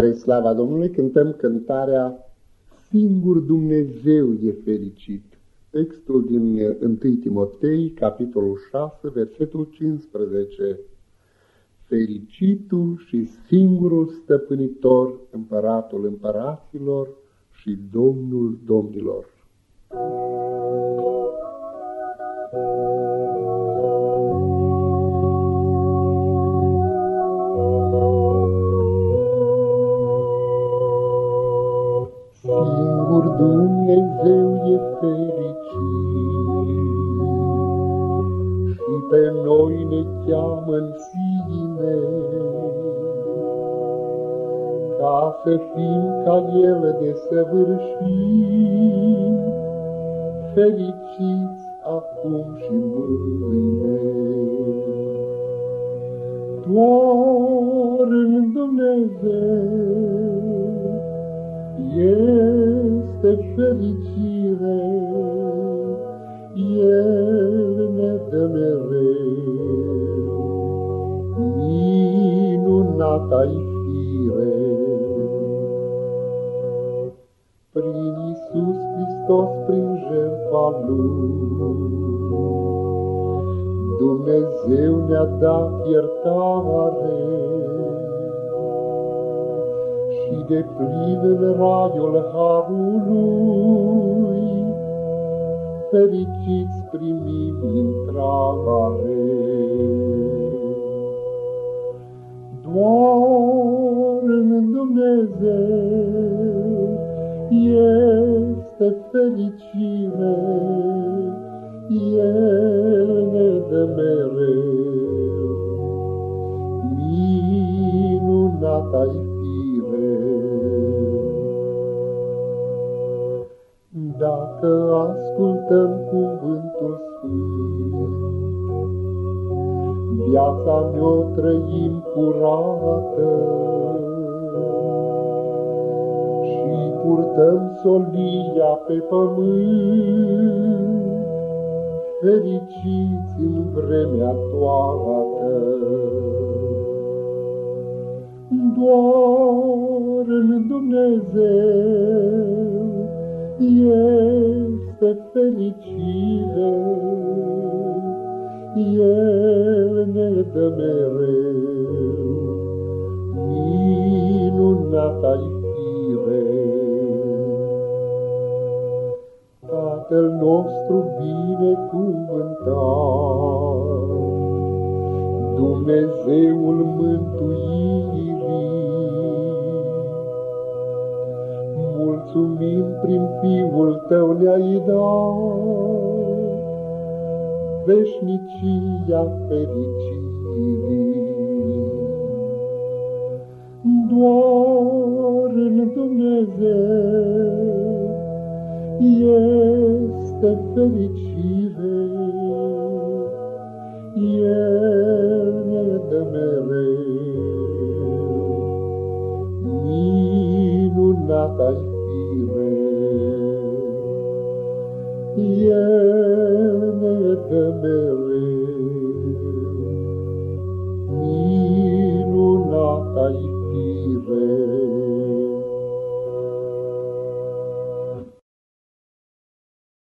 Spre slava Domnului cântăm cântarea Singur Dumnezeu e fericit. Textul din 1 Timotei, capitolul 6, versetul 15. Fericitul și singurul stăpânitor, împăratul împăraților și Domnul domnilor. Dumnezeu e fericit și pe noi ne cheamă în sine ca să fim ca El de săvârșit, fericiți acum și mâine. Doar în Dumnezeu este fericire, El ne dă mereu, minunata-i fire. Prin Iisus Hristos, prin jertfa Lui, Dumnezeu ne-a dat iertare, și de plin în raiul harului, fericiți primim intrare. Doar în Dumnezeu este fericire, El ne dă mereu minunata-i Dacă ascultăm cuvântul Sfânt, Viața ne-o trăim curată Și purtăm solia pe pământ, Fericiți în vremea toată. Doar în Dumnezeu este fericire, El ne dă mereu minunata-i fire. Tatăl nostru binecuvântat, Dumnezeul mântuirii, mulțumim prin Fiul Tău ne-ai dat, veșnicia fericirii. Doar în Dumnezeu este fericire, El ne dă mereu. Minunata-i El ne dă mereu minunata-i fire.